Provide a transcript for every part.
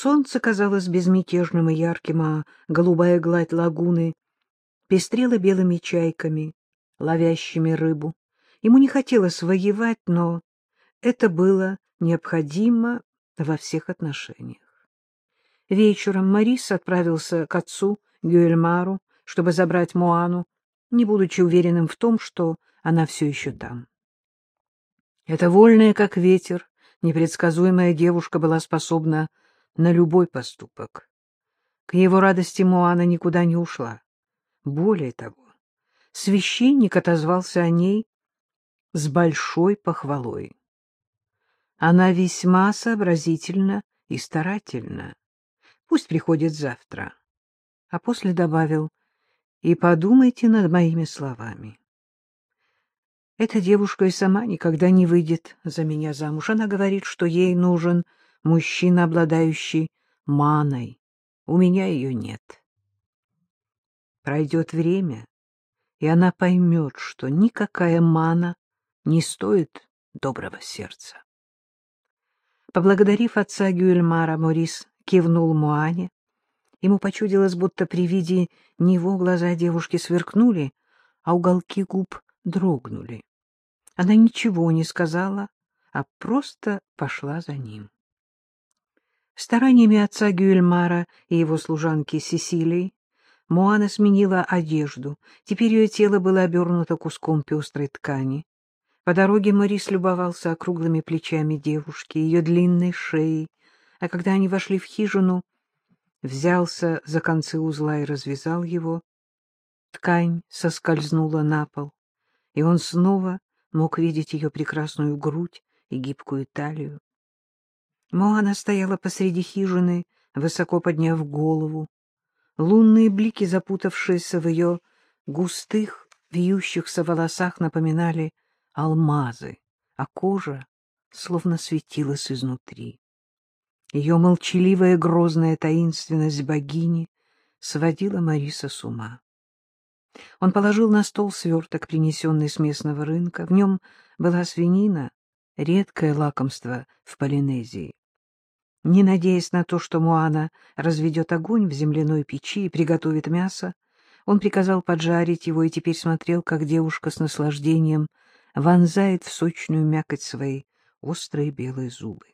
Солнце казалось безмятежным и ярким, а голубая гладь лагуны пестрела белыми чайками, ловящими рыбу. Ему не хотелось воевать, но это было необходимо во всех отношениях. Вечером Марис отправился к отцу Гюэльмару, чтобы забрать Моану, не будучи уверенным в том, что она все еще там. Эта вольная, как ветер, непредсказуемая девушка была способна на любой поступок. К его радости Моана никуда не ушла. Более того, священник отозвался о ней с большой похвалой. Она весьма сообразительна и старательна. Пусть приходит завтра. А после добавил, и подумайте над моими словами. Эта девушка и сама никогда не выйдет за меня замуж. Она говорит, что ей нужен мужчина, обладающий маной. У меня ее нет. Пройдет время, и она поймет, что никакая мана не стоит доброго сердца. Поблагодарив отца Гюэльмара, Морис кивнул Муане. Ему почудилось, будто при виде него глаза девушки сверкнули, а уголки губ дрогнули. Она ничего не сказала, а просто пошла за ним. Стараниями отца Гюэльмара и его служанки Сесилии Моана сменила одежду. Теперь ее тело было обернуто куском пестрой ткани. По дороге Морис любовался округлыми плечами девушки, ее длинной шеей, а когда они вошли в хижину, взялся за концы узла и развязал его. Ткань соскользнула на пол, и он снова мог видеть ее прекрасную грудь и гибкую талию. Моана стояла посреди хижины, высоко подняв голову. Лунные блики, запутавшиеся в ее густых, вьющихся волосах, напоминали алмазы, а кожа словно светилась изнутри. Ее молчаливая грозная таинственность богини сводила Мариса с ума. Он положил на стол сверток, принесенный с местного рынка. В нем была свинина, редкое лакомство в Полинезии. Не надеясь на то, что Муана разведет огонь в земляной печи и приготовит мясо, он приказал поджарить его и теперь смотрел, как девушка с наслаждением вонзает в сочную мякоть свои острые белые зубы.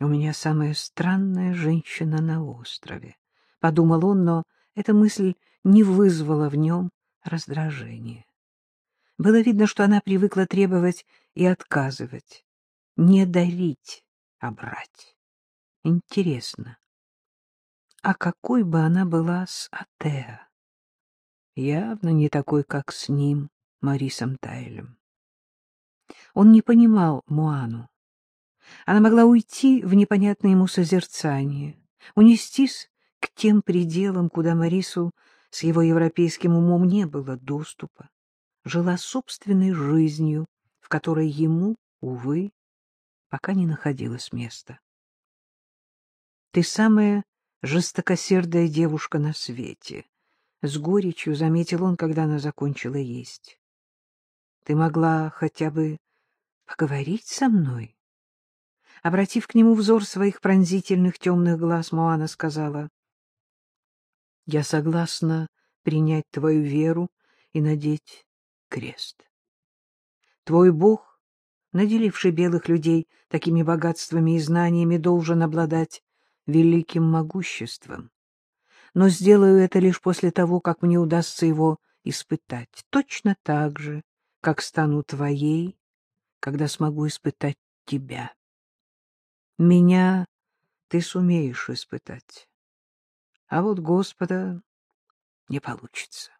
«У меня самая странная женщина на острове», — подумал он, но эта мысль не вызвала в нем раздражения. Было видно, что она привыкла требовать и отказывать, не дарить а брать. Интересно, а какой бы она была с Атеа? Явно не такой, как с ним, Марисом Тайлем. Он не понимал Муану. Она могла уйти в непонятное ему созерцание, унестись к тем пределам, куда Марису с его европейским умом не было доступа, жила собственной жизнью, в которой ему, увы, пока не находилось места. «Ты самая жестокосердая девушка на свете», — с горечью заметил он, когда она закончила есть. «Ты могла хотя бы поговорить со мной?» Обратив к нему взор своих пронзительных темных глаз, Моана сказала, «Я согласна принять твою веру и надеть крест. Твой Бог наделивший белых людей такими богатствами и знаниями, должен обладать великим могуществом. Но сделаю это лишь после того, как мне удастся его испытать, точно так же, как стану твоей, когда смогу испытать тебя. Меня ты сумеешь испытать, а вот Господа не получится.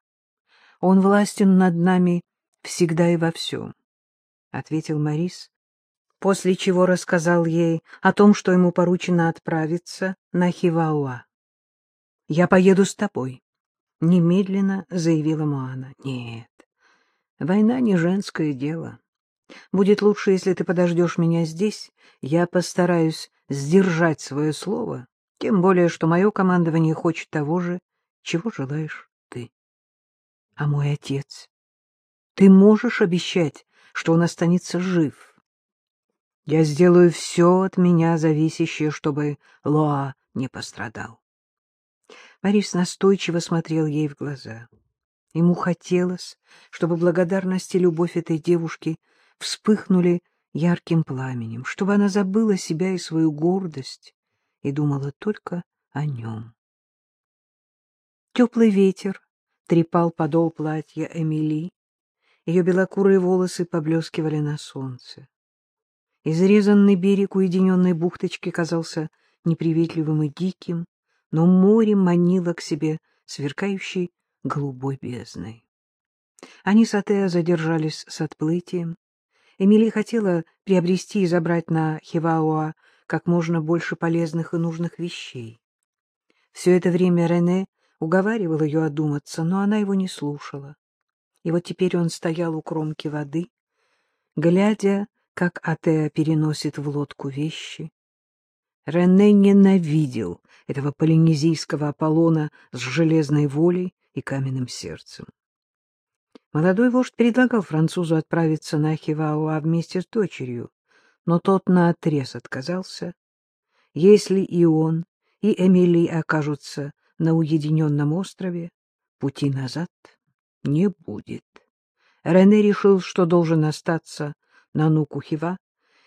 Он властен над нами всегда и во всем. — ответил Морис, после чего рассказал ей о том, что ему поручено отправиться на Хивауа. — Я поеду с тобой, — немедленно заявила Моана. — Нет, война не женское дело. Будет лучше, если ты подождешь меня здесь. Я постараюсь сдержать свое слово, тем более, что мое командование хочет того же, чего желаешь ты. А мой отец? Ты можешь обещать, что он останется жив. Я сделаю все от меня зависящее, чтобы Лоа не пострадал. Борис настойчиво смотрел ей в глаза. Ему хотелось, чтобы благодарность и любовь этой девушки вспыхнули ярким пламенем, чтобы она забыла себя и свою гордость и думала только о нем. Теплый ветер трепал подол платья Эмили, ее белокурые волосы поблескивали на солнце. Изрезанный берег уединенной бухточки казался неприветливым и диким, но море манило к себе сверкающей голубой бездной. Они с Атеа задержались с отплытием. Эмили хотела приобрести и забрать на Хивауа как можно больше полезных и нужных вещей. Все это время Рене уговаривал ее одуматься, но она его не слушала. И вот теперь он стоял у кромки воды, глядя, как Атеа переносит в лодку вещи. Рене ненавидел этого полинезийского Аполлона с железной волей и каменным сердцем. Молодой вождь предлагал французу отправиться на Хивауа вместе с дочерью, но тот наотрез отказался. Если и он, и Эмили окажутся на уединенном острове, пути назад не будет. Рене решил, что должен остаться на Нукухива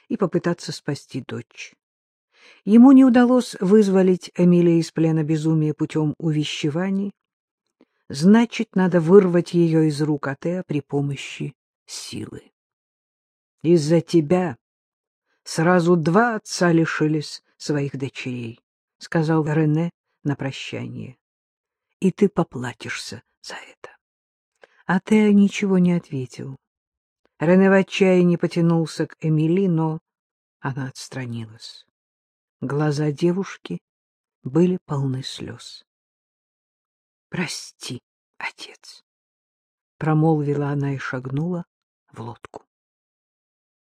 и попытаться спасти дочь. Ему не удалось вызволить Эмилия из плена безумия путем увещеваний. Значит, надо вырвать ее из рук Атеа при помощи силы. Из-за тебя сразу два отца лишились своих дочерей, — сказал Рене на прощание. — И ты поплатишься за это. А Теа ничего не ответил. Рене в отчаянии потянулся к Эмили, но она отстранилась. Глаза девушки были полны слез. — Прости, отец, — промолвила она и шагнула в лодку.